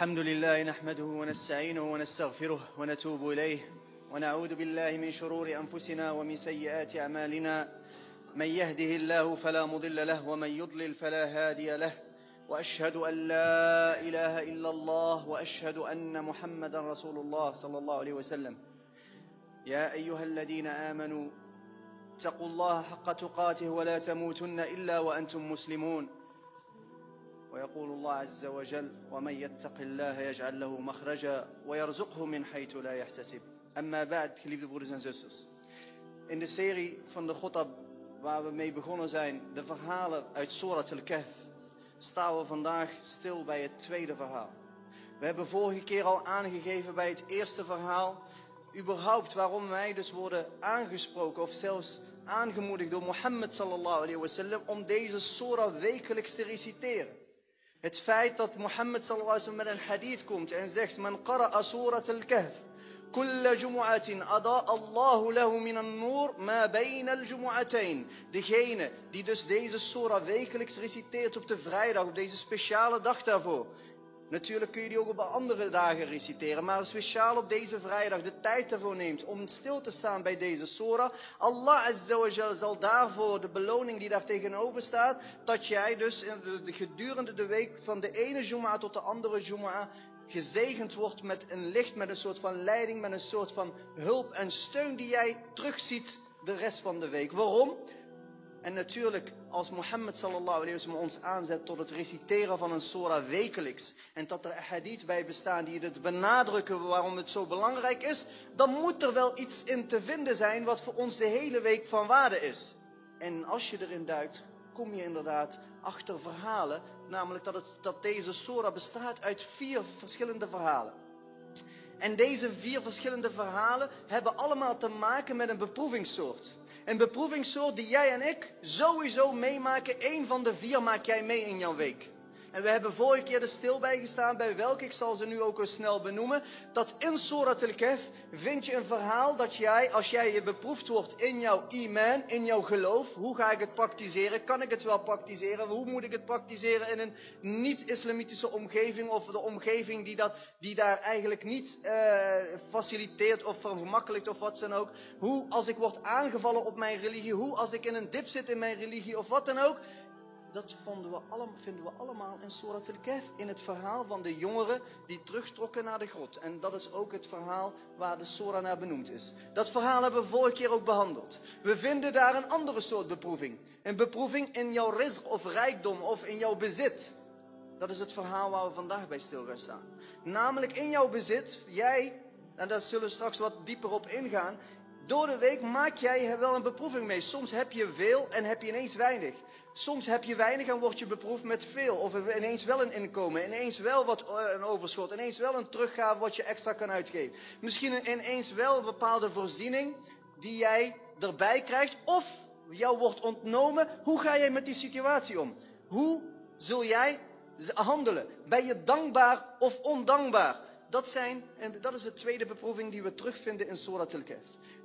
الحمد لله نحمده ونستعينه ونستغفره ونتوب إليه ونعوذ بالله من شرور أنفسنا ومن سيئات أعمالنا. من يهده الله فلا مضل له ومن يضلل فلا هادي له. وأشهد أن لا إله إلا الله وأشهد أن محمدا رسول الله صلى الله عليه وسلم. يا أيها الذين آمنوا اتقوا الله حق تقاته ولا تموتن إلا وأنتم مسلمون. ويقول الله عز وجل ومن يتق الله يجعل له مخرجا ويرزقه من حيث لا يحتسب أما بعد geliefde broeders en zusters in de serie van de Ghotab waar we mee begonnen zijn de verhalen uit Surat al-Kahf staan we vandaag stil bij het tweede verhaal we hebben vorige keer al aangegeven bij het eerste verhaal überhaupt waarom wij dus worden aangesproken of zelfs aangemoedigd door Mohammed sallallahu alayhi wasallam om deze surah wekelijks te reciteren. Het feit dat Mohammed sallallahu wasallam met een hadith komt en zegt man qara'a surat al-kahf كل جمعة أضاء الله له من النور ما بين الجمعتين. Degene die dus deze surah wekelijks reciteert op de vrijdag, op deze speciale dag daarvoor. Natuurlijk kun je die ook op andere dagen reciteren, maar speciaal op deze vrijdag de tijd ervoor neemt om stil te staan bij deze surah. Allah Azza zal daarvoor de beloning die daar tegenover staat, dat jij dus gedurende de week van de ene Jum'a tot de andere Jum'a gezegend wordt met een licht, met een soort van leiding, met een soort van hulp en steun die jij terugziet de rest van de week. Waarom? En natuurlijk, als Mohammed sallallahu alayhi wa ons aanzet tot het reciteren van een surah wekelijks. En dat er hadith bij bestaan die het benadrukken waarom het zo belangrijk is. Dan moet er wel iets in te vinden zijn wat voor ons de hele week van waarde is. En als je erin duikt, kom je inderdaad achter verhalen. Namelijk dat, het, dat deze surah bestaat uit vier verschillende verhalen. En deze vier verschillende verhalen hebben allemaal te maken met een beproevingssoort. Een beproevingssoort die jij en ik sowieso meemaken. Eén van de vier maak jij mee in jouw week. En we hebben vorige keer er stil bij gestaan, bij welke ik zal ze nu ook eens snel benoemen. Dat in Surat al-Kahf vind je een verhaal dat jij, als jij je beproefd wordt in jouw iman, in jouw geloof. Hoe ga ik het praktiseren? Kan ik het wel praktiseren? Hoe moet ik het praktiseren in een niet-islamitische omgeving? Of de omgeving die, dat, die daar eigenlijk niet uh, faciliteert of vergemakkelijkt of wat dan ook. Hoe als ik word aangevallen op mijn religie? Hoe als ik in een dip zit in mijn religie of wat dan ook? Dat vonden we vinden we allemaal in Surat al-Kahf. In het verhaal van de jongeren die terugtrokken naar de grot. En dat is ook het verhaal waar de Surah naar benoemd is. Dat verhaal hebben we vorige keer ook behandeld. We vinden daar een andere soort beproeving. Een beproeving in jouw rizq of rijkdom of in jouw bezit. Dat is het verhaal waar we vandaag bij stil gaan staan. Namelijk in jouw bezit, jij, en daar zullen we straks wat dieper op ingaan. Door de week maak jij er wel een beproeving mee. Soms heb je veel en heb je ineens weinig. Soms heb je weinig en word je beproefd met veel. Of ineens wel een inkomen, ineens wel wat een overschot, ineens wel een teruggave wat je extra kan uitgeven. Misschien ineens wel een bepaalde voorziening die jij erbij krijgt. Of jou wordt ontnomen. Hoe ga jij met die situatie om? Hoe zul jij handelen? Ben je dankbaar of ondankbaar? Dat, zijn, en dat is de tweede beproeving die we terugvinden in Surat al-Kahf.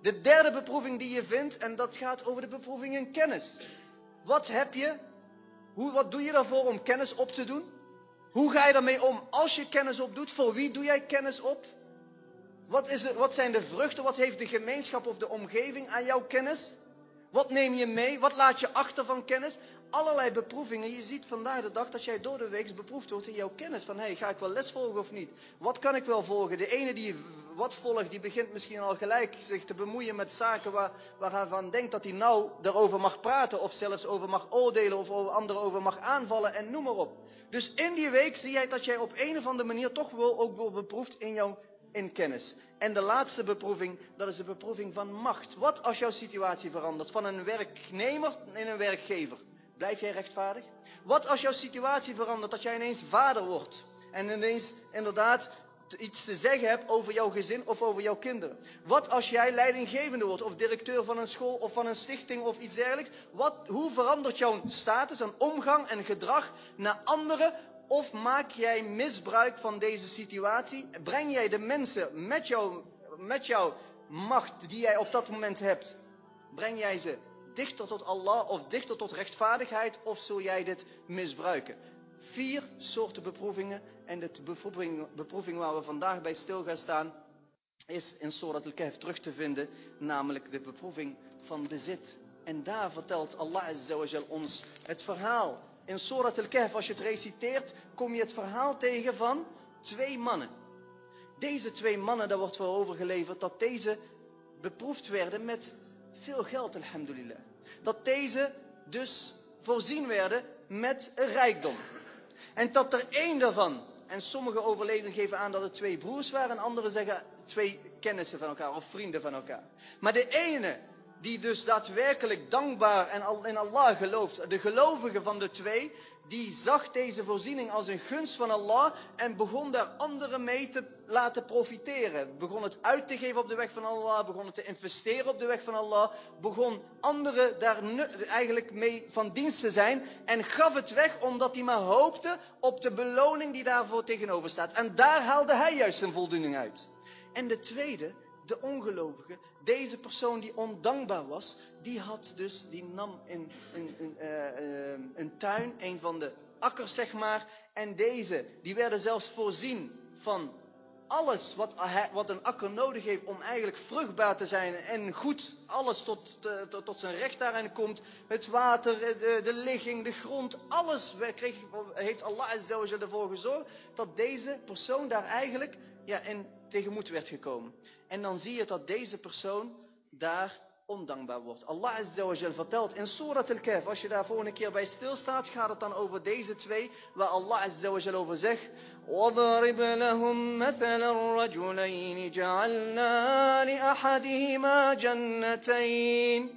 De derde beproeving die je vindt, en dat gaat over de beproeving in kennis. Wat heb je? Hoe, wat doe je daarvoor om kennis op te doen? Hoe ga je daarmee om als je kennis opdoet? Voor wie doe jij kennis op? Wat, is er, wat zijn de vruchten? Wat heeft de gemeenschap of de omgeving aan jouw kennis? Wat neem je mee? Wat laat je achter van kennis? Allerlei beproevingen. Je ziet vandaag de dag dat jij door de week beproefd wordt in jouw kennis. Van, hey, ga ik wel les volgen of niet? Wat kan ik wel volgen? De ene die wat volgt, die begint misschien al gelijk zich te bemoeien met zaken waar, waar hij van denkt dat hij nou erover mag praten. Of zelfs over mag oordelen of over anderen over mag aanvallen en noem maar op. Dus in die week zie jij dat jij op een of andere manier toch wel ook wordt beproefd in jouw in kennis. En de laatste beproeving, dat is de beproeving van macht. Wat als jouw situatie verandert van een werknemer in een werkgever? Blijf jij rechtvaardig? Wat als jouw situatie verandert, dat jij ineens vader wordt? En ineens inderdaad iets te zeggen hebt over jouw gezin of over jouw kinderen. Wat als jij leidinggevende wordt of directeur van een school of van een stichting of iets dergelijks? Wat, hoe verandert jouw status en omgang en gedrag naar anderen? Of maak jij misbruik van deze situatie? Breng jij de mensen met, jou, met jouw macht die jij op dat moment hebt, breng jij ze dichter tot Allah of dichter tot rechtvaardigheid of zul jij dit misbruiken? vier soorten beproevingen. En de beproeving, beproeving waar we vandaag bij stil gaan staan, is in Surat al-Kahf terug te vinden, namelijk de beproeving van bezit. En daar vertelt Allah Azza ons het verhaal. In Surat al-Kahf, als je het reciteert, kom je het verhaal tegen van twee mannen. Deze twee mannen, daar wordt voor overgeleverd dat deze beproefd werden met veel geld, alhamdulillah. Dat deze dus voorzien werden met een rijkdom. En dat er één daarvan, en sommige overleveringen geven aan dat het twee broers waren, en anderen zeggen twee kennissen van elkaar of vrienden van elkaar. Maar de ene die dus daadwerkelijk dankbaar en in Allah gelooft, de gelovige van de twee, die zag deze voorziening als een gunst van Allah en begon daar anderen mee te laten profiteren. Begon het uit te geven op de weg van Allah, begon het te investeren op de weg van Allah, begon anderen daar eigenlijk mee van dienst te zijn en gaf het weg omdat hij maar hoopte op de beloning die daarvoor tegenover staat. En daar haalde hij juist zijn voldoening uit. En de tweede, de ongelovige, deze persoon die ondankbaar was, die had dus, die nam een, een, een, uh, een tuin, een van de akkers zeg maar, en deze, die werden zelfs voorzien van alles wat, wat een akker nodig heeft om eigenlijk vruchtbaar te zijn en goed alles tot, tot, tot zijn recht daarin komt. Het water, de, de ligging, de grond, alles heeft Allah ervoor gezorgd dat deze persoon daar eigenlijk ja, in tegemoet werd gekomen. En dan zie je dat deze persoon daar ondankbaar wordt. Allah Azza vertelt in Surat al-Kahf, als je daar volgende keer bij stilstaat, gaat het dan over deze twee, waar Allah Azza over zegt, وَضَرِبْ لَهُمْ مَثَلَ الرَّجُلَيْنِ جَعَلْنَا لِأَحَدِهِمَا جَنَّتَيْنِ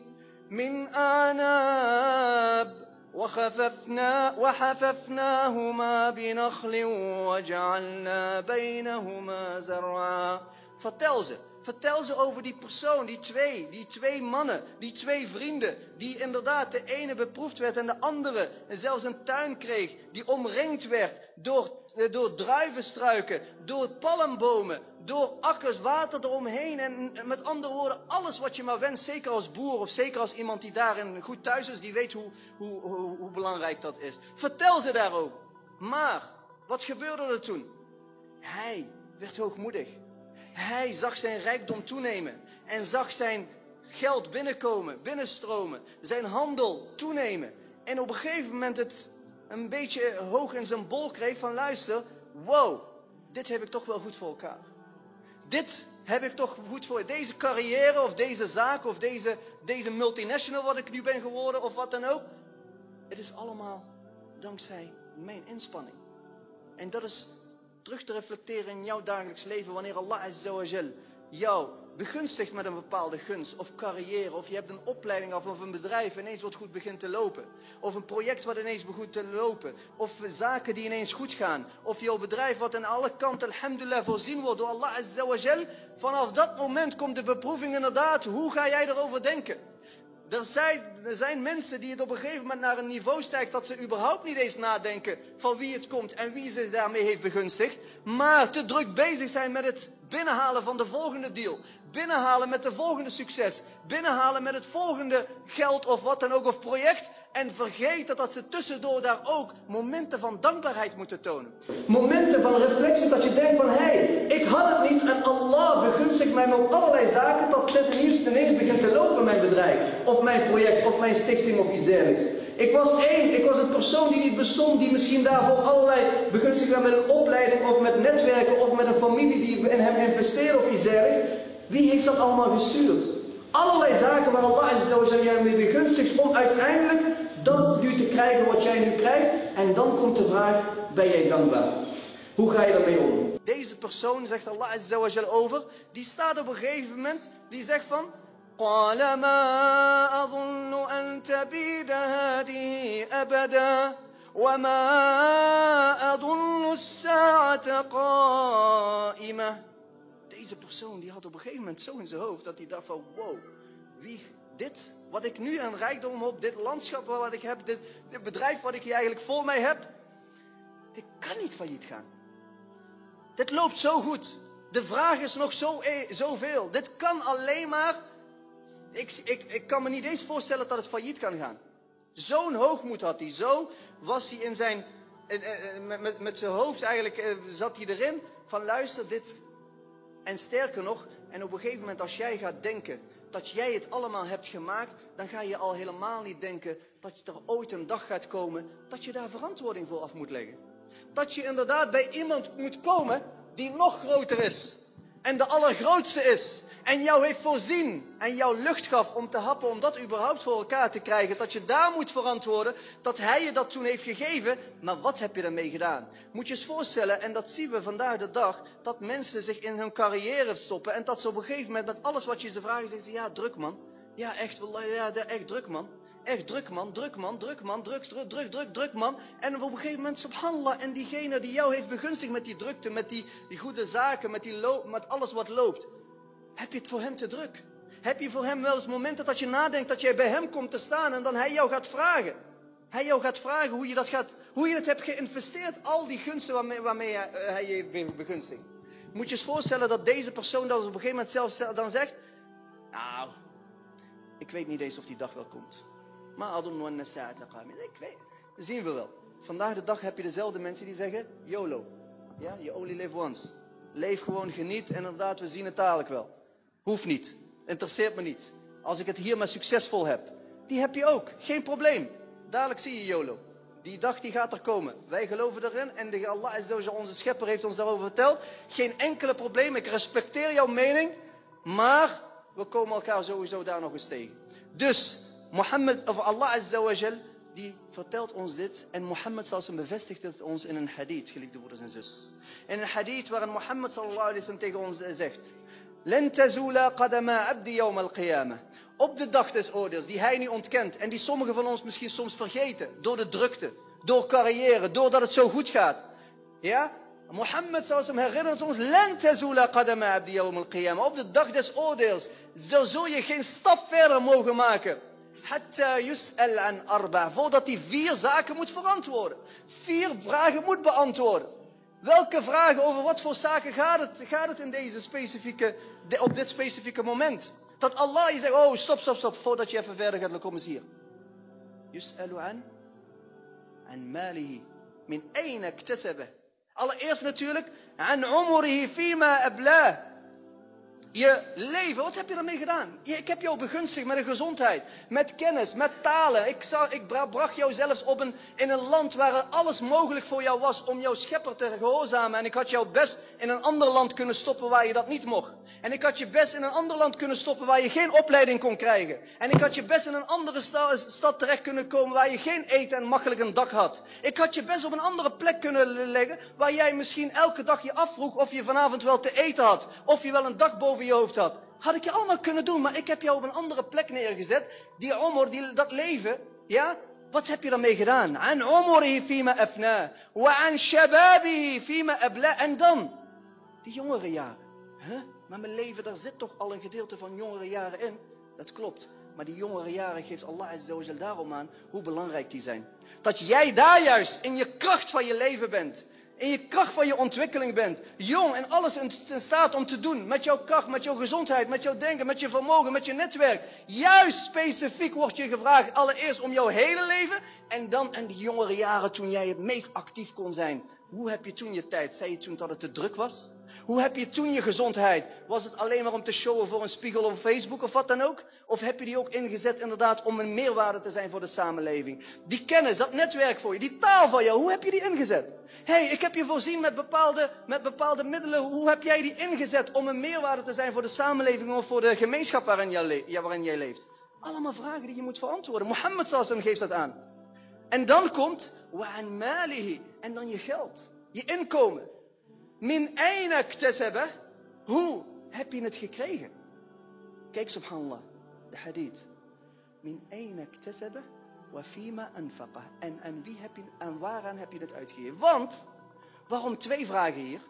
مِنْ أَعْنَابٍ وخففنا وحففناهما بنخل وجعلنا بينهما زرعا Vertel ze. Vertel ze over die persoon, die twee, die twee mannen, die twee vrienden, die inderdaad de ene beproefd werd en de andere zelfs een tuin kreeg, die omringd werd door, eh, door druivenstruiken, door palmbomen, door akkers, water eromheen en met andere woorden, alles wat je maar wenst, zeker als boer of zeker als iemand die daarin goed thuis is, die weet hoe, hoe, hoe, hoe belangrijk dat is. Vertel ze daarover. Maar, wat gebeurde er toen? Hij werd hoogmoedig. Hij zag zijn rijkdom toenemen en zag zijn geld binnenkomen, binnenstromen, zijn handel toenemen. En op een gegeven moment het een beetje hoog in zijn bol kreeg van luister, wow, dit heb ik toch wel goed voor elkaar. Dit heb ik toch goed voor deze carrière of deze zaak of deze, deze multinational wat ik nu ben geworden of wat dan ook. Het is allemaal dankzij mijn inspanning. En dat is terug te reflecteren in jouw dagelijks leven wanneer Allah jou begunstigt met een bepaalde gunst of carrière of je hebt een opleiding of, of een bedrijf ineens wat goed begint te lopen of een project wat ineens begint te lopen of zaken die ineens goed gaan of jouw bedrijf wat aan alle kanten alhamdulillah voorzien wordt door Allah vanaf dat moment komt de beproeving inderdaad hoe ga jij erover denken er zijn, er zijn mensen die het op een gegeven moment naar een niveau stijgt dat ze überhaupt niet eens nadenken van wie het komt en wie ze daarmee heeft begunstigd. Maar te druk bezig zijn met het binnenhalen van de volgende deal. Binnenhalen met de volgende succes. Binnenhalen met het volgende geld of wat dan ook of project. En vergeten dat ze tussendoor daar ook momenten van dankbaarheid moeten tonen. Momenten van reflectie dat je denkt van, hé, hey, ik had het niet en Allah begunstigt mij met allerlei zaken dat dit ineens, ineens begint te lopen mijn bedrijf. Of mijn project, of mijn stichting of iets dergelijks. Ik was één, ik was een persoon die niet bestond, die misschien daarvoor allerlei begunstigd met een opleiding of met netwerken of met een familie die in hem investeerde of iets dergelijks. Wie heeft dat allemaal gestuurd? Allerlei zaken waar Allah jij mee begunstigt om uiteindelijk dat nu te krijgen wat jij nu krijgt. En dan komt de vraag, ben jij dankbaar? Hoe ga je daarmee om? Deze persoon, zegt Allah Azza over, die staat op een gegeven moment, die zegt van... قال ما أظن أن تبيد هذه أبدا وما أظن الساعة قائمة Deze persoon die had op een gegeven moment zo in zijn hoofd dat hij dacht van wow, wie, dit, wat ik nu aan rijkdom heb, dit landschap wat ik heb, dit, bedrijf wat ik hier eigenlijk voor mij heb, dit kan niet failliet gaan. Dit loopt zo goed. De vraag is nog zo, eh, zoveel. Dit kan alleen maar, ik, ik, ik kan me niet eens voorstellen dat het failliet kan gaan. Zo'n hoogmoed had hij. Zo was hij in zijn met, met, met zijn hoofd eigenlijk zat hij erin van luister, dit. En sterker nog, en op een gegeven moment als jij gaat denken dat jij het allemaal hebt gemaakt, dan ga je al helemaal niet denken dat er ooit een dag gaat komen dat je daar verantwoording voor af moet leggen. Dat je inderdaad bij iemand moet komen die nog groter is en de allergrootste is en jou heeft voorzien en jou lucht gaf om te happen, om dat überhaupt voor elkaar te krijgen, dat je daar moet verantwoorden, dat hij je dat toen heeft gegeven, maar wat heb je ermee gedaan? Moet je eens voorstellen, en dat zien we vandaag de dag, dat mensen zich in hun carrière stoppen en dat ze op een gegeven moment met alles wat je ze vraagt, zeggen ze, ja druk man, ja echt, ja, echt druk man. Echt druk man, druk man, druk man, druk, druk, druk, druk, druk man. En op een gegeven moment, subhanallah, en diegene die jou heeft begunstigd met die drukte, met die, die goede zaken, met, die met alles wat loopt. Heb je het voor hem te druk? Heb je voor hem wel eens momenten dat je nadenkt dat jij bij hem komt te staan en dan hij jou gaat vragen? Hij jou gaat vragen hoe je, dat gaat, hoe je het hebt geïnvesteerd, al die gunsten waarmee, waarmee hij, hij je begunstigt. Moet je eens voorstellen dat deze persoon dat op een gegeven moment zelf dan zegt, nou, ik weet niet eens of die dag wel komt. Maar adun Ik weet, dat zien we wel. Vandaag de dag heb je dezelfde mensen die zeggen, YOLO. Ja, you only live once. Leef gewoon, geniet en inderdaad, we zien het dadelijk wel. Hoeft niet. Interesseert me niet. Als ik het hier maar succesvol heb. Die heb je ook. Geen probleem. Dadelijk zie je YOLO. Die dag die gaat er komen. Wij geloven erin. En de Allah onze schepper heeft ons daarover verteld. Geen enkele probleem. Ik respecteer jouw mening. Maar we komen elkaar sowieso daar nog eens tegen. Dus Mohammed, of Allah Azza die vertelt ons dit. En Mohammed sallam bevestigt het ons in een hadith, geliefde broeders en zus. In een hadith waarin Mohammed sallallahu alaihi wasallam tegen ons zegt. Qadama abdi yawm al Op de dag des oordeels, die hij niet ontkent en die sommigen van ons misschien soms vergeten door de drukte, door carrière, doordat het zo goed gaat. Ja? Mohammed herinnert ons, qadama abdi yawm al Op de dag des oordeels, zul je geen stap verder mogen maken. Hatta yus'al an arba. Voordat hij vier zaken moet verantwoorden. Vier vragen moet beantwoorden. Welke vragen over wat voor zaken gaat het, gaat het in deze specifieke, op dit specifieke moment? Dat Allah je zegt, oh stop, stop, stop, voordat je even verder gaat, kom eens hier. Yus'alu an, an malihi, min ayna. Allereerst natuurlijk, an umurihi fima ablah. Je leven, wat heb je ermee gedaan? Ik heb jou begunstigd met een gezondheid, met kennis, met talen. Ik, zou, ik bracht jou zelfs op een, in een land waar alles mogelijk voor jou was om jouw schepper te gehoorzamen. En ik had jou best in een ander land kunnen stoppen waar je dat niet mocht. En ik had je best in een ander land kunnen stoppen waar je geen opleiding kon krijgen. En ik had je best in een andere stad terecht kunnen komen waar je geen eten en makkelijk een dak had. Ik had je best op een andere plek kunnen leggen waar jij misschien elke dag je afvroeg of je vanavond wel te eten had. Of je wel een dak boven je hoofd had. Had ik je allemaal kunnen doen, maar ik heb jou op een andere plek neergezet. Die Omar, die, dat leven, ja, wat heb je daarmee gedaan? An umrihi fima. Wa an shababihi fima abla. En dan, die jongere jaren. Huh? Maar mijn leven, daar zit toch al een gedeelte van jongere jaren in. Dat klopt. Maar die jongere jaren geeft Allah Azza daarom aan hoe belangrijk die zijn. Dat jij daar juist in je kracht van je leven bent in je kracht van je ontwikkeling bent. Jong en alles in, staat om te doen. Met jouw kracht, met jouw gezondheid, met jouw denken, met je vermogen, met je netwerk. Juist specifiek wordt je gevraagd allereerst om jouw hele leven. En dan in die jongere jaren toen jij het meest actief kon zijn. Hoe heb je toen je tijd? Zei je toen dat het te druk was? Hoe heb je toen je gezondheid? Was het alleen maar om te showen voor een spiegel of Facebook of wat dan ook? Of heb je die ook ingezet inderdaad om een meerwaarde te zijn voor de samenleving? Die kennis, dat netwerk voor je, die taal van jou, hoe heb je die ingezet? Hé, hey, ik heb je voorzien met bepaalde, met bepaalde middelen. Hoe heb jij die ingezet om een meerwaarde te zijn voor de samenleving of voor de gemeenschap waarin jij, waarin jij leeft? Allemaal vragen die je moet verantwoorden. Mohammed geeft dat aan. En dan komt, wa'an malihi. En dan je geld. Je inkomen. Min aina iktasaba. Hoe heb je het gekregen? Kijk subhanallah, de hadith. Min aina iktasaba wa fima anfaqa. En aan wie heb je, en waaraan heb je het uitgegeven? Want, waarom twee vragen hier?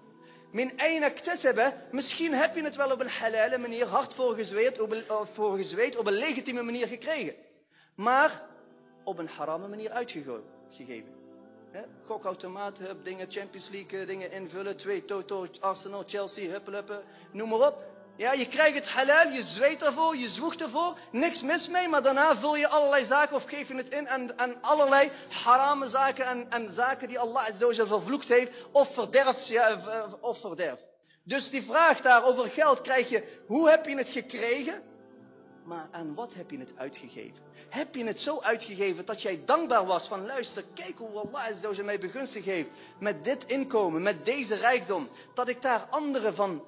Min aina iktasaba. Misschien heb je het wel op een halale manier, hard voor gezweet, op een, voor gezweet, op een legitieme manier gekregen. Maar op een harame manier uitgegeven. Gokautomaat, dingen, Champions League, eh, dingen invullen. Twee, Toto, Arsenal, Chelsea, huppeleppen, noem maar op. Ja, je krijgt het halal, je zweet ervoor, je zwoegt ervoor, niks mis mee, maar daarna vul je allerlei zaken of geef je het in aan, aan allerlei harame zaken en, en zaken die Allah zo vervloekt heeft, of verderf, ja, of verderf. Dus die vraag daar over geld krijg je, hoe heb je het gekregen? Maar aan wat heb je het uitgegeven? Heb je het zo uitgegeven dat jij dankbaar was van luister, kijk hoe Allah zo mij begunstigd heeft met dit inkomen, met deze rijkdom, dat ik daar anderen van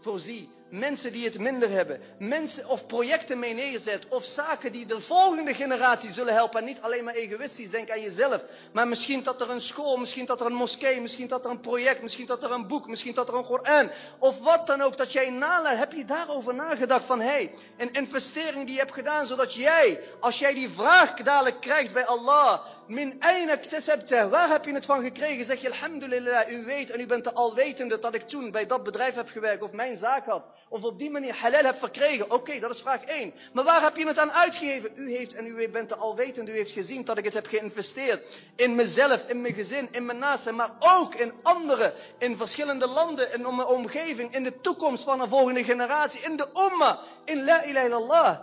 voorzie mensen die het minder hebben, mensen of projecten mee neerzet, of zaken die de volgende generatie zullen helpen. En niet alleen maar egoïstisch, denk aan jezelf. Maar misschien dat er een school, misschien dat er een moskee, misschien dat er een project, misschien dat er een boek, misschien dat er een Koran. Of wat dan ook, dat jij nalaat. Heb je daarover nagedacht van, hé, hey, een investering die je hebt gedaan, zodat jij, als jij die vraag dadelijk krijgt bij Allah, Min Waar heb je het van gekregen? Zeg je alhamdulillah, u weet en u bent de alwetende dat ik toen bij dat bedrijf heb gewerkt of mijn zaak had. Of op die manier halal heb verkregen. Oké, dat is vraag 1. Maar waar heb je het aan uitgegeven? U heeft en u bent de alwetende, u heeft gezien dat ik het heb geïnvesteerd. In mezelf, in mijn gezin, in mijn naasten, maar ook in anderen. In verschillende landen, in mijn omgeving, in de toekomst van een volgende generatie, in de umma, in la ilaha illallah.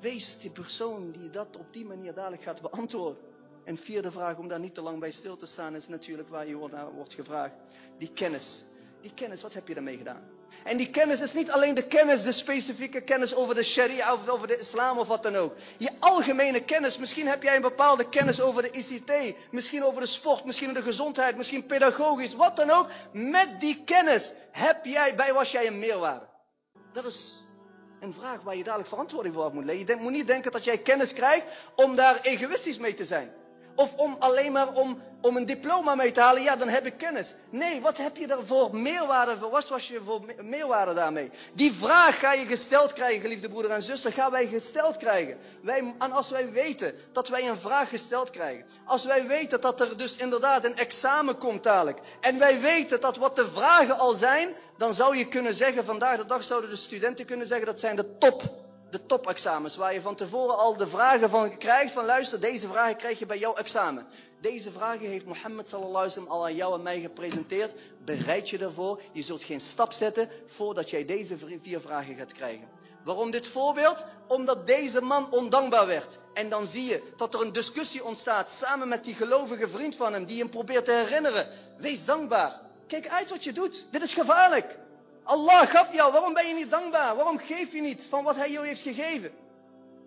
Wees die persoon die dat op die manier dadelijk gaat beantwoorden. En vierde vraag, om daar niet te lang bij stil te staan, is natuurlijk waar je wordt gevraagd. Die kennis. Die kennis, wat heb je daarmee gedaan? En die kennis is niet alleen de kennis, de specifieke kennis over de sharia of over de islam of wat dan ook. Je algemene kennis, misschien heb jij een bepaalde kennis over de ICT, misschien over de sport, misschien over de gezondheid, misschien pedagogisch, wat dan ook. Met die kennis heb jij, bij was jij een meerwaarde. Dat is een vraag waar je dadelijk verantwoording voor moet leggen. Je moet niet denken dat jij kennis krijgt om daar egoïstisch mee te zijn. Of om alleen maar om, om een diploma mee te halen, ja, dan heb ik kennis. Nee, wat heb je daarvoor meerwaarde voor? Wat was je voor meerwaarde daarmee? Die vraag ga je gesteld krijgen, geliefde broeder en zuster, gaan wij gesteld krijgen. Wij, en als wij weten dat wij een vraag gesteld krijgen. Als wij weten dat er dus inderdaad een examen komt dadelijk. En wij weten dat wat de vragen al zijn, dan zou je kunnen zeggen, vandaag de dag zouden de studenten kunnen zeggen, dat zijn de top de topexamens, waar je van tevoren al de vragen van krijgt, van luister, deze vragen krijg je bij jouw examen. Deze vragen heeft Mohammed sallallahu alaihi al aan jou en mij gepresenteerd. Bereid je ervoor. Je zult geen stap zetten voordat jij deze vier vragen gaat krijgen. Waarom dit voorbeeld? Omdat deze man ondankbaar werd. En dan zie je dat er een discussie ontstaat samen met die gelovige vriend van hem die hem probeert te herinneren. Wees dankbaar. Kijk uit wat je doet. Dit is gevaarlijk. Allah gaf jou, waarom ben je niet dankbaar? Waarom geef je niet van wat hij jou heeft gegeven?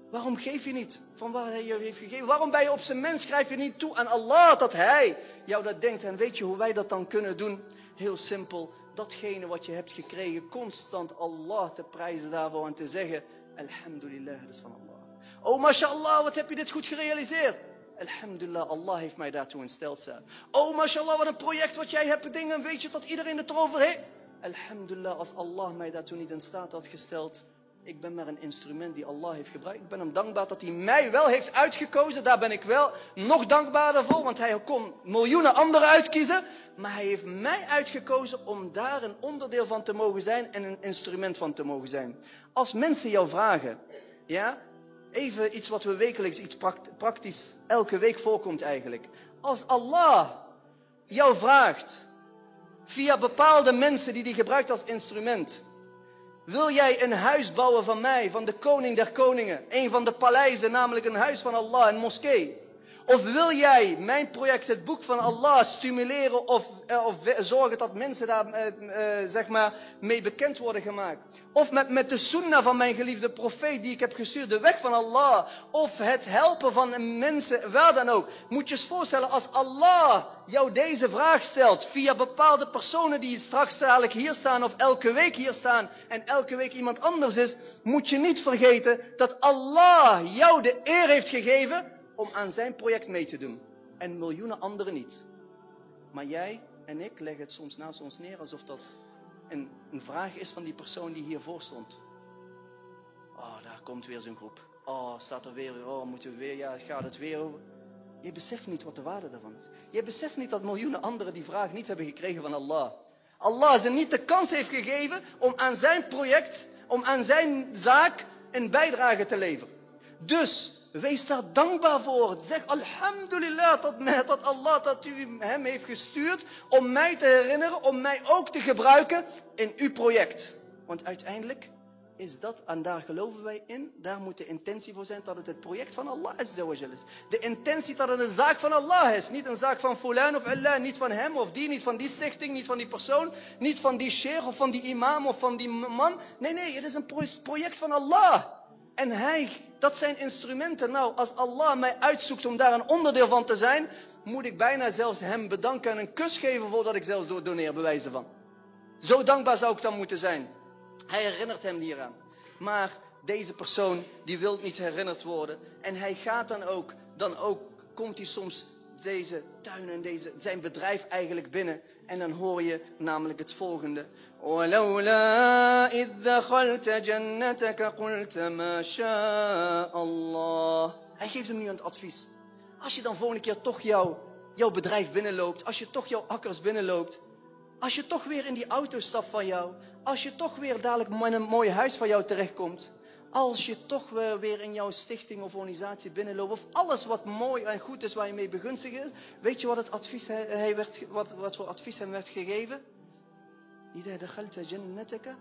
Waarom geef je niet van wat hij jou heeft gegeven? Waarom ben je op zijn mens, schrijf je niet toe aan Allah dat hij jou dat denkt? En weet je hoe wij dat dan kunnen doen? Heel simpel, datgene wat je hebt gekregen, constant Allah te prijzen daarvoor en te zeggen, Alhamdulillah, dat is van Allah. Oh, mashallah, wat heb je dit goed gerealiseerd? Alhamdulillah, Allah heeft mij daartoe in steld Oh, mashallah, wat een project wat jij hebt bedingen. Weet je dat iedereen het erover heeft? Alhamdulillah, als Allah mij daartoe niet in staat had gesteld. Ik ben maar een instrument die Allah heeft gebruikt. Ik ben hem dankbaar dat hij mij wel heeft uitgekozen. Daar ben ik wel nog dankbaarder voor. Want hij kon miljoenen anderen uitkiezen. Maar hij heeft mij uitgekozen om daar een onderdeel van te mogen zijn. En een instrument van te mogen zijn. Als mensen jou vragen. Ja, even iets wat we wekelijks, iets praktisch, elke week voorkomt eigenlijk. Als Allah jou vraagt via bepaalde mensen die die gebruikt als instrument. Wil jij een huis bouwen van mij, van de koning der koningen? Een van de paleizen, namelijk een huis van Allah, een moskee. Of wil jij mijn project, het boek van Allah, stimuleren of, eh, of zorgen dat mensen daar eh, eh, zeg maar, mee bekend worden gemaakt? Of met, met de sunnah van mijn geliefde profeet die ik heb gestuurd, de weg van Allah. Of het helpen van mensen, waar dan ook. Moet je eens voorstellen, als Allah jou deze vraag stelt via bepaalde personen die straks dadelijk hier staan of elke week hier staan en elke week iemand anders is, moet je niet vergeten dat Allah jou de eer heeft gegeven om aan zijn project mee te doen. En miljoenen anderen niet. Maar jij en ik leggen het soms naast ons neer alsof dat een, een vraag is van die persoon die hiervoor stond. Oh, daar komt weer zo'n groep. Oh, staat er weer, oh, moeten we weer, ja, gaat het weer over. Je beseft niet wat de waarde daarvan is. Je beseft niet dat miljoenen anderen die vraag niet hebben gekregen van Allah. Allah ze niet de kans heeft gegeven om aan zijn project, om aan zijn zaak een bijdrage te leveren. Dus Wees daar dankbaar voor. Zeg alhamdulillah dat, dat Allah dat u hem heeft gestuurd om mij te herinneren, om mij ook te gebruiken in uw project. Want uiteindelijk is dat, en daar geloven wij in, daar moet de intentie voor zijn dat het het project van Allah is. De intentie dat het een zaak van Allah is. Niet een zaak van fulan of Allah, niet van hem of die, niet van die stichting, niet van die persoon, niet van die sheikh of van die imam of van die man. Nee, nee, het is een project van Allah. En hij, dat zijn instrumenten. Nou, als Allah mij uitzoekt om daar een onderdeel van te zijn, moet ik bijna zelfs hem bedanken en een kus geven voordat ik zelfs doneer, bewijzen van. Zo dankbaar zou ik dan moeten zijn. Hij herinnert hem hieraan. Maar deze persoon die wil niet herinnerd worden. En hij gaat dan ook, dan ook komt hij soms deze tuin en deze, zijn bedrijf eigenlijk binnen. En dan hoor je namelijk het volgende. Hij geeft hem nu een advies. Als je dan volgende keer toch jouw, jouw bedrijf binnenloopt. Als je toch jouw akkers binnenloopt. Als je toch weer in die auto stapt van jou. Als je toch weer dadelijk in een mooi huis van jou terechtkomt Als je toch weer in jouw stichting of organisatie binnenloopt. Of alles wat mooi en goed is waar je mee begunstigd is. Weet je wat, het advies hij werd, wat, wat voor advies hem werd gegeven? إذا دخلت جنتك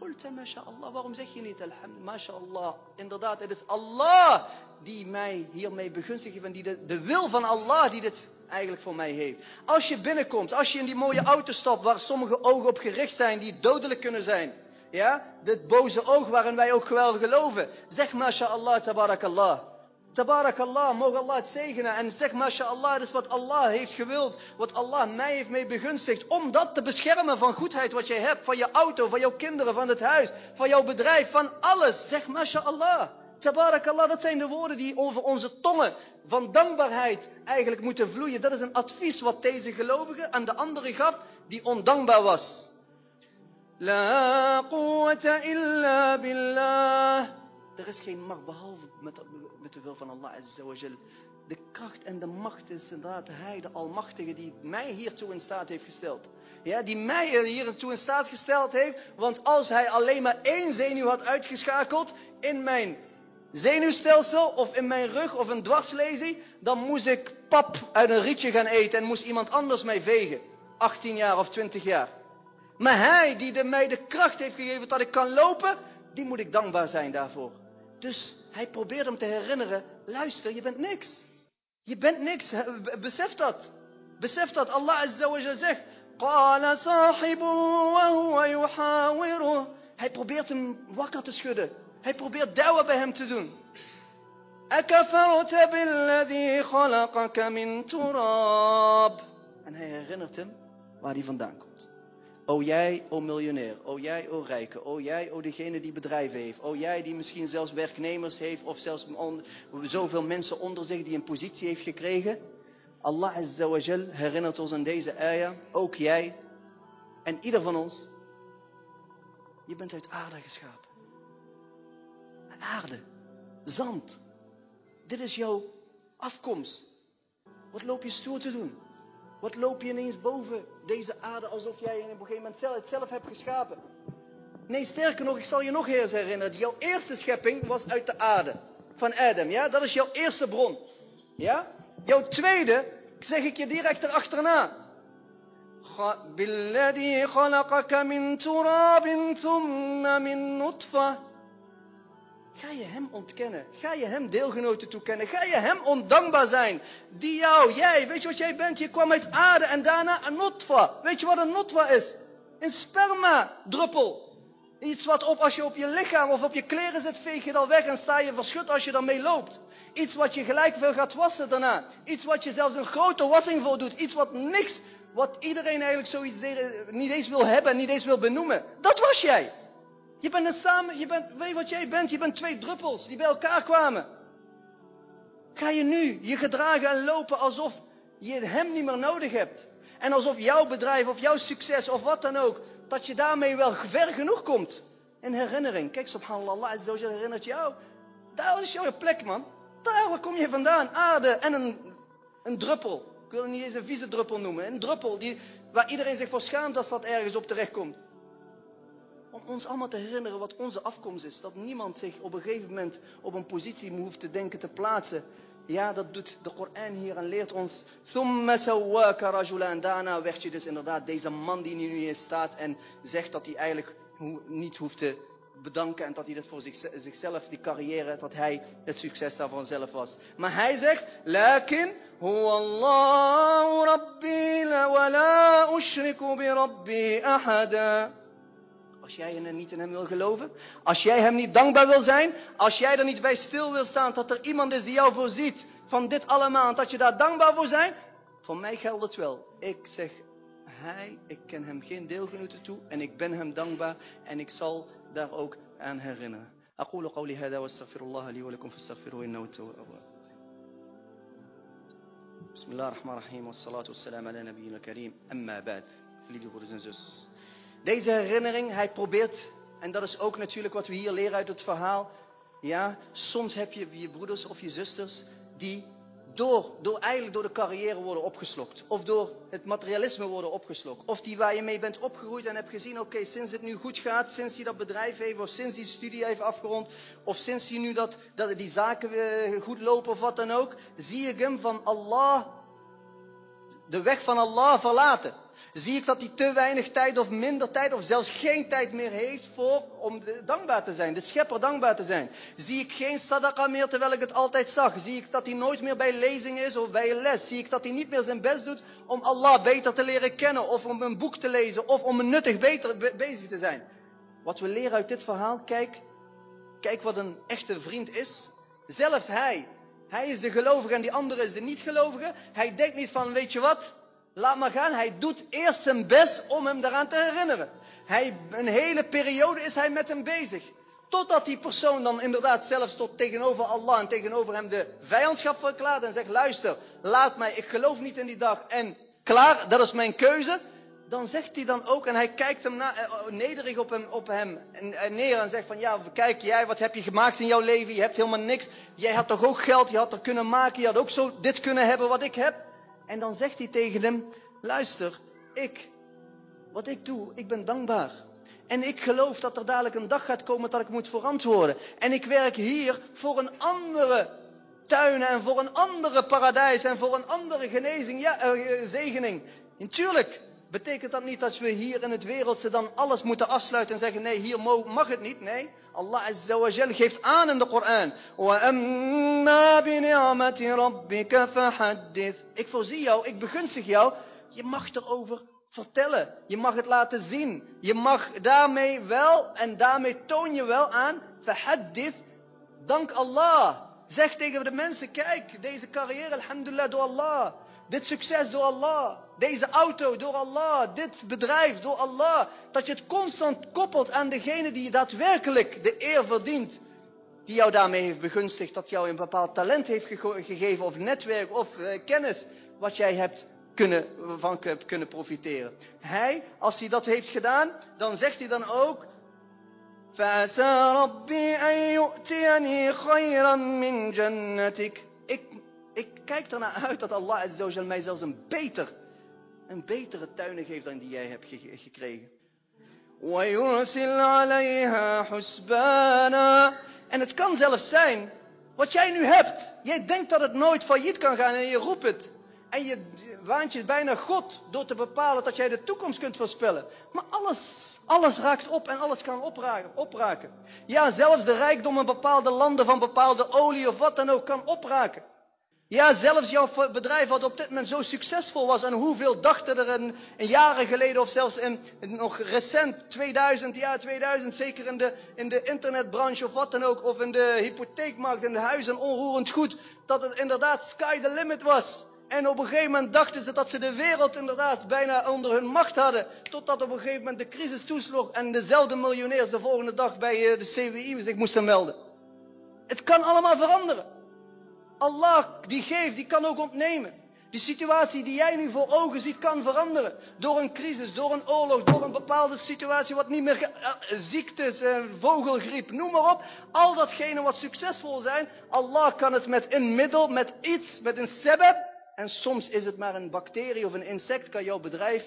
قلت ما شاء الله waarom zeg je niet alhamd ma Allah inderdaad het is Allah die mij hiermee begunstigt en die de, de wil van Allah die dit eigenlijk voor mij heeft. Als je binnenkomt, als je in die mooie auto stapt waar sommige ogen op gericht zijn die dodelijk kunnen zijn. ja, dit boze oog waarin wij ook geweldig geloven. Zeg mashallah tabarakallah. Tabarakallah, mogen Allah het zegenen. En zeg mashallah, dat is wat Allah heeft gewild. Wat Allah mij heeft mee begunstigd. Om dat te beschermen van goedheid wat jij hebt. Van je auto, van jouw kinderen, van het huis. Van jouw bedrijf, van alles. Zeg mashallah. Tabarakallah, dat zijn de woorden die over onze tongen van dankbaarheid eigenlijk moeten vloeien. Dat is een advies wat deze gelovige aan de andere gaf die ondankbaar was. La quwwata illa billah. Er is geen macht behalve met, met de wil van Allah Azza De kracht en de macht is inderdaad Hij, de Almachtige, die mij hiertoe in staat heeft gesteld. Ja, die mij hiertoe in staat gesteld heeft. Want als Hij alleen maar één zenuw had uitgeschakeld in mijn zenuwstelsel of in mijn rug of een dwarslesie, dan moest ik pap uit een rietje gaan eten en moest iemand anders mij vegen. 18 jaar of 20 jaar. Maar hij die de, mij de kracht heeft gegeven dat ik kan lopen, die moet ik dankbaar zijn daarvoor. Dus hij probeert hem te herinneren, luister, je bent niks. Je bent niks, besef dat. Besef dat Allah Azza wa zegt, hij probeert hem wakker te schudden. Hij probeert dawa bij hem te doen. En hij herinnert hem waar hij vandaan komt. O jij, o miljonair. O jij, o rijke. O jij, o degene die bedrijven heeft. O jij die misschien zelfs werknemers heeft. Of zelfs zoveel mensen onder zich die een positie heeft gekregen. Allah Azza wa Jal herinnert ons aan deze ayah. Ook jij. En ieder van ons. Je bent uit aarde geschapen aarde, zand. Dit is jouw afkomst. Wat loop je stoer te doen? Wat loop je ineens boven deze aarde alsof jij op een gegeven moment zelf, het zelf hebt geschapen? Nee, sterker nog, ik zal je nog eens herinneren. Jouw eerste schepping was uit de aarde. Van Adam, ja? Dat is jouw eerste bron. Ja? Jouw tweede, zeg ik je direct erachterna. بالذي خلقك من تراب ثم من نطفه Ga je hem ontkennen? Ga je hem deelgenoten toekennen? Ga je hem ondankbaar zijn? Die jou, jij, weet je wat jij bent? Je kwam uit aarde en daarna een notva. Weet je wat een notva is? Een sperma-druppel. Iets wat op als je op je lichaam of op je kleren zit, veeg je dan weg en sta je verschut als je daarmee loopt. Iets wat je gelijk veel gaat wassen daarna. Iets wat je zelfs een grote wassing voor doet. Iets wat niks, wat iedereen eigenlijk zoiets niet eens wil hebben en niet eens wil benoemen. Dat was jij. Je bent een samen, je bent, weet wat jij bent? Je bent twee druppels die bij elkaar kwamen. Ga je nu je gedragen en lopen alsof je hem niet meer nodig hebt. En alsof jouw bedrijf of jouw succes of wat dan ook, dat je daarmee wel ver genoeg komt. In herinnering. Kijk, subhanallah, Allah zo herinnert jou. Daar is jouw plek, man. Daar waar kom je vandaan. Aarde en een, een druppel. Ik wil niet eens een vieze druppel noemen. Een druppel die, waar iedereen zich voor schaamt als dat ergens op terecht komt om ons allemaal te herinneren wat onze afkomst is. Dat niemand zich op een gegeven moment op een positie hoeft te denken te plaatsen. Ja, dat doet de Koran hier en leert ons. En daarna werd je dus inderdaad deze man die nu hier staat en zegt dat hij eigenlijk niet hoeft te bedanken en dat hij dat voor zichzelf, die carrière, dat hij het succes daarvan zelf was. Maar hij zegt, lakin huwa rabbi wa la ushriku bi rabbi ahada. Als jij er niet in hem wil geloven, als jij hem niet dankbaar wil zijn, als jij er niet bij stil wil staan dat er iemand is die jou voorziet van dit allemaal, dat je daar dankbaar voor zijn, voor mij geldt het wel. Ik zeg hij, ik ken hem geen deelgenoten toe en ik ben hem dankbaar en ik zal daar ook aan herinneren. أقول قولي هذا واستغفر الله لي ولكم فاستغفروه إنه التواب بسم الله الرحمن الرحيم والصلاة والسلام على نبينا الكريم أما بعد lieve broeders en zus deze herinnering hij probeert en dat is ook natuurlijk wat we hier leren uit het verhaal ja soms heb je je broeders of je zusters die door, door eigenlijk door de carrière worden opgeslokt. Of door het materialisme worden opgeslokt. Of die waar je mee bent opgegroeid en hebt gezien, oké, sinds het nu goed gaat, sinds hij dat bedrijf heeft, of sinds hij studie heeft afgerond, of sinds hij nu dat, dat die zaken weer goed lopen of wat dan ook, zie ik hem van Allah, de weg van Allah verlaten zie ik dat hij te weinig tijd of minder tijd of zelfs geen tijd meer heeft voor om dankbaar te zijn, de schepper dankbaar te zijn. Zie ik geen sadaqa meer terwijl ik het altijd zag. Zie ik dat hij nooit meer bij lezing is of bij les. Zie ik dat hij niet meer zijn best doet om Allah beter te leren kennen of om een boek te lezen of om nuttig beter bezig te zijn. Wat we leren uit dit verhaal, kijk, kijk wat een echte vriend is. Zelfs hij, hij is de gelovige en die andere is de niet-gelovige. Hij denkt niet van, weet je wat, Laat maar gaan. Hij doet eerst zijn best om hem daaraan te herinneren. Hij, een hele periode is hij met hem bezig. Totdat die persoon dan inderdaad zelfs tot tegenover Allah en tegenover hem de vijandschap verklaart en zegt, luister, laat mij, ik geloof niet in die dag en klaar, dat is mijn keuze. Dan zegt hij dan ook, en hij kijkt hem eh, oh, nederig op hem, op hem neer en zegt van, ja, kijk jij, wat heb je gemaakt in jouw leven? Je hebt helemaal niks. Jij had toch ook geld, je had er kunnen maken, je had ook zo dit kunnen hebben wat ik heb. En dan zegt hij tegen hem, luister, ik, wat ik doe, ik ben dankbaar. En ik geloof dat er dadelijk een dag gaat komen dat ik moet verantwoorden. En ik werk hier voor een andere tuin en voor een andere paradijs en voor een andere genezing, ja, uh, zegening. Natuurlijk betekent dat niet dat we hier in het wereldse dan alles moeten afsluiten en zeggen, nee, hier mag het niet. Nee, Allah Azza wa Jal geeft aan in de Koran. Ik voorzie jou, ik begunstig jou. Je mag erover vertellen. Je mag het laten zien. Je mag daarmee wel, en daarmee toon je wel aan, dank Allah. Zeg tegen de mensen, kijk, deze carrière, alhamdulillah, door Allah. Dit succes door Allah. Deze auto door Allah. Dit bedrijf door Allah. Dat je het constant koppelt aan degene die je daadwerkelijk de eer verdient. Die jou daarmee heeft begunstigd. Dat jou een bepaald talent heeft gegeven. Of netwerk of uh, kennis. Wat jij hebt kunnen, van kunnen profiteren. Hij, als hij dat heeft gedaan. Dan zegt hij dan ook. Ik ik kijk ernaar uit dat Allah Azzawajal mij zelfs een beter, een betere tuinen geeft dan die jij hebt gekregen. En het kan zelfs zijn, wat jij nu hebt. Jij denkt dat het nooit failliet kan gaan en je roept het. En je waant je bijna God door te bepalen dat jij de toekomst kunt voorspellen. Maar alles, alles raakt op en alles kan opraken, opraken. Ja, zelfs de rijkdom in bepaalde landen van bepaalde olie of wat dan ook kan opraken. Ja, zelfs jouw bedrijf wat op dit moment zo succesvol was. En hoeveel dachten er een, jaren geleden of zelfs in, nog recent 2000, ja 2000, zeker in de, in de internetbranche of wat dan ook. Of in de hypotheekmarkt, in de huizen, onroerend goed. Dat het inderdaad sky the limit was. En op een gegeven moment dachten ze dat ze de wereld inderdaad bijna onder hun macht hadden. Totdat op een gegeven moment de crisis toesloeg en dezelfde miljonairs de volgende dag bij eh, de CWI zich moesten melden. Het kan allemaal veranderen. Allah die geeft, die kan ook ontnemen. Die situatie die jij nu voor ogen ziet kan veranderen. Door een crisis, door een oorlog, door een bepaalde situatie wat niet meer... Eh, ziektes, vogelgriep, noem maar op. Al datgene wat succesvol zijn. Allah kan het met een middel, met iets, met een sebeb. En soms is het maar een bacterie of een insect kan jouw bedrijf,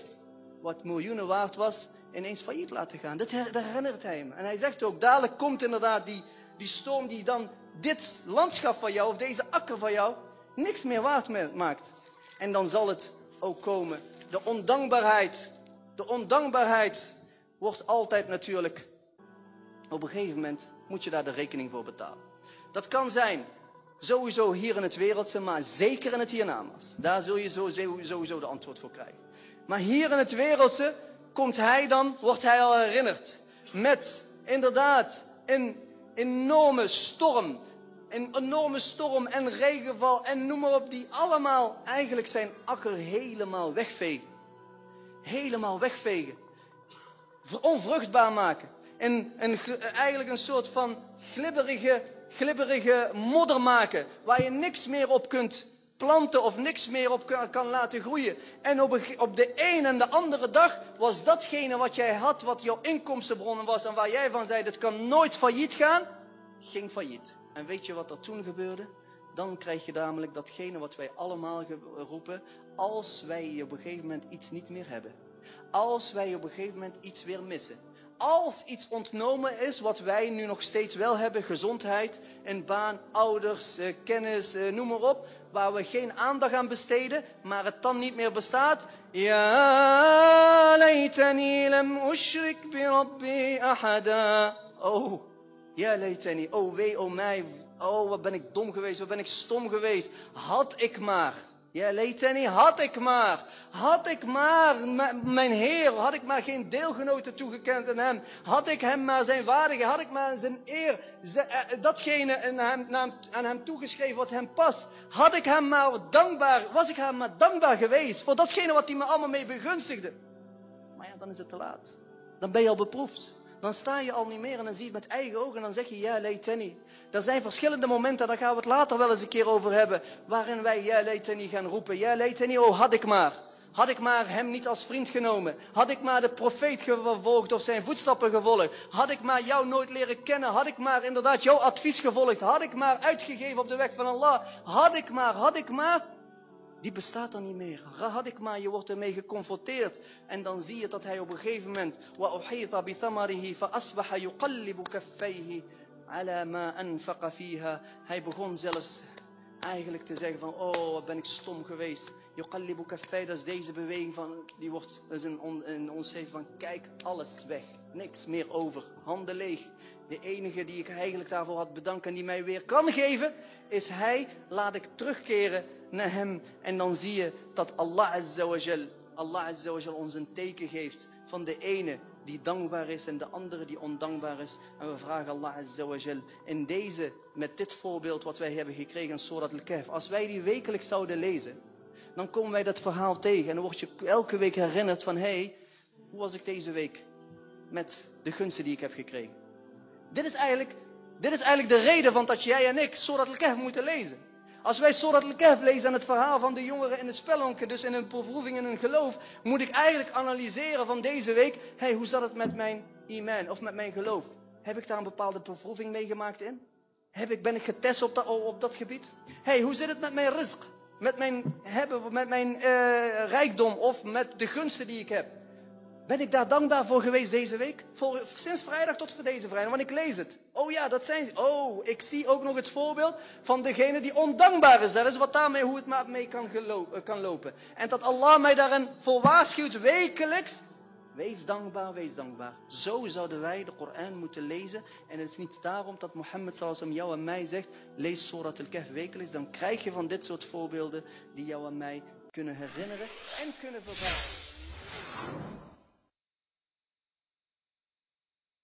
wat miljoenen waard was, ineens failliet laten gaan. Dat, herinnert hij hem. En hij zegt ook, dadelijk komt inderdaad die, die storm die dan dit landschap van jou, of deze akker van jou, niks meer waard maakt. En dan zal het ook komen. De ondankbaarheid, de ondankbaarheid wordt altijd natuurlijk, op een gegeven moment moet je daar de rekening voor betalen. Dat kan zijn sowieso hier in het wereldse, maar zeker in het hiernamaals. Daar zul je sowieso de antwoord voor krijgen. Maar hier in het wereldse komt hij dan, wordt hij al herinnerd. Met inderdaad een enorme storm. Een enorme storm en regenval en noem maar op, die allemaal eigenlijk zijn akker helemaal wegvegen. Helemaal wegvegen. Onvruchtbaar maken. En, en eigenlijk een soort van glibberige, glibberige modder maken. Waar je niks meer op kunt planten of niks meer op kan, laten groeien. En op, de een en de andere dag was datgene wat jij had, wat jouw inkomstenbronnen was en waar jij van zei, dat kan nooit failliet gaan, ging failliet. En weet je wat er toen gebeurde? Dan krijg je namelijk datgene wat wij allemaal roepen, als wij op een gegeven moment iets niet meer hebben. Als wij op een gegeven moment iets weer missen als iets ontnomen is wat wij nu nog steeds wel hebben, gezondheid, een baan, ouders, eh, kennis, eh, noem maar op, waar we geen aandacht aan besteden, maar het dan niet meer bestaat. Ja, laytani lam ushrik bi rabbi ahada. Oh, ja, laytani, oh wee, oh mij, oh wat ben ik dom geweest, wat ben ik stom geweest. Had ik maar ja, Leiteni, had ik maar, had ik maar, mijn Heer, had ik maar geen deelgenoten toegekend aan hem, had ik hem maar zijn waardige, had ik maar zijn eer, eh, datgene aan hem toegeschreven wat hem past, had ik hem maar dankbaar, was ik hem maar dankbaar geweest voor datgene wat hij me allemaal mee begunstigde. Maar ja, dan is het te laat. Dan ben je al beproefd. Dan sta je al niet meer en dan zie je het met eigen ogen en dan zeg je, ja, Leiteni, er zijn verschillende momenten, daar gaan we het later wel eens een keer over hebben, waarin wij Ja niet gaan roepen. Ja niet. oh had ik maar. Had ik maar hem niet als vriend genomen. Had ik maar de profeet gevolgd of zijn voetstappen gevolgd. Had ik maar jou nooit leren kennen. Had ik maar inderdaad jouw advies gevolgd. Had ik maar uitgegeven op de weg van Allah. Had ik maar, had ik maar Die bestaat dan niet meer. Had ik maar, je wordt ermee geconfronteerd. En dan zie je dat hij op een gegeven moment. وَأُحِيطَ بِثَمَرِهِ فَأَصْبَحَ يُقَلِّبُ كَفَّيْهِ ala ma anfaqa fiha. Hij begon zelfs eigenlijk te zeggen van, oh wat ben ik stom geweest. Yuqallibu kaffay, dat is deze beweging van, die wordt, dat is in, in ons even van, kijk, alles weg. Niks meer over, handen leeg. De enige die ik eigenlijk daarvoor had bedankt en die mij weer kan geven, is hij. Laat ik terugkeren naar hem. En dan zie je dat Allah Azza wa Jal, Allah Azza wa Jal ons een teken geeft van de ene die dankbaar is en de andere die ondankbaar is. En we vragen Allah Azza wa Jal in deze, met dit voorbeeld wat wij hebben gekregen in Surat al-Kahf. Als wij die wekelijks zouden lezen, dan komen wij dat verhaal tegen. En dan word je elke week herinnerd van, hé, hey, hoe was ik deze week met de gunsten die ik heb gekregen? Dit is eigenlijk, dit is eigenlijk de reden van dat jij en ik Surat al-Kahf moeten lezen. Als wij Surat al-Kahf lezen aan het verhaal van de jongeren in het spelonken, dus in een beproeving in hun geloof, moet ik eigenlijk analyseren van deze week, hey, hoe zat het met mijn iman of met mijn geloof? Heb ik daar een bepaalde beproeving meegemaakt in? Heb ik, ben ik getest op dat, op dat gebied? hey, hoe zit het met mijn rizq? Met mijn hebben, met mijn uh, rijkdom of met de gunsten die ik heb? Ben ik daar dankbaar voor geweest deze week? Voor, sinds vrijdag tot voor deze vrijdag, want ik lees het. Oh ja, dat zijn Oh, ik zie ook nog het voorbeeld van degene die ondankbaar is. Dat is wat daarmee, hoe het maar mee kan, gelopen, kan lopen. En dat Allah mij daarin voor waarschuwt wekelijks. Wees dankbaar, wees dankbaar. Zo zouden wij de Koran moeten lezen. En het is niet daarom dat Mohammed hem jou en mij zegt, lees Surat al-Kahf wekelijks. Dan krijg je van dit soort voorbeelden die jou en mij kunnen herinneren en kunnen verbeteren.